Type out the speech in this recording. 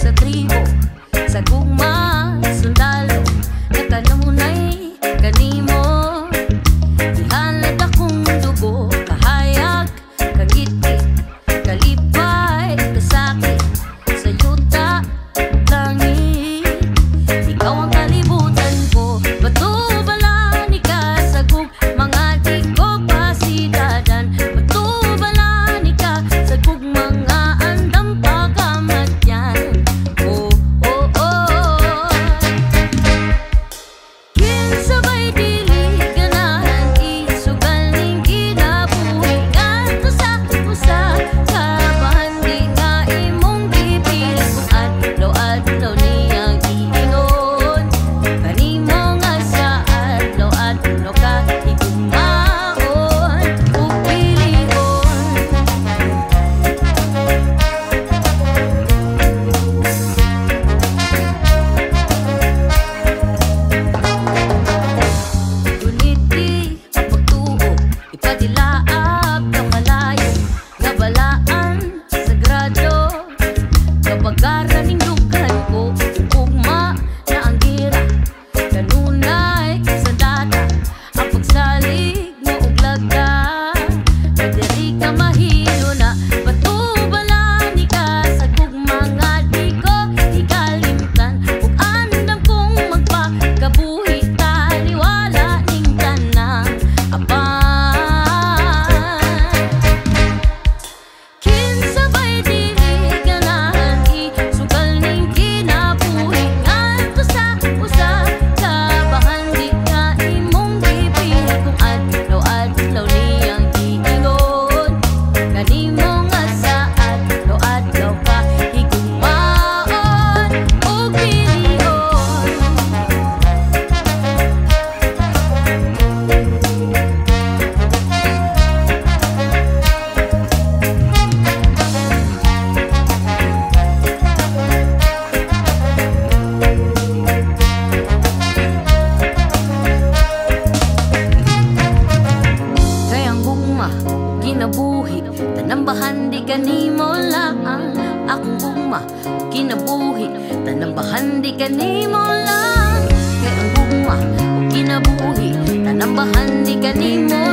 sa tribo Sa gugma, sundalo Nakanunay kanimo Ihalad akong dugo Kahayag, kagiti, kalip kanimo lang Akong gugma, kinabuhi. Tanambahan di kanimo lang. Kaya ang gugma, kinabuhi. Tanambahan di kanimo lang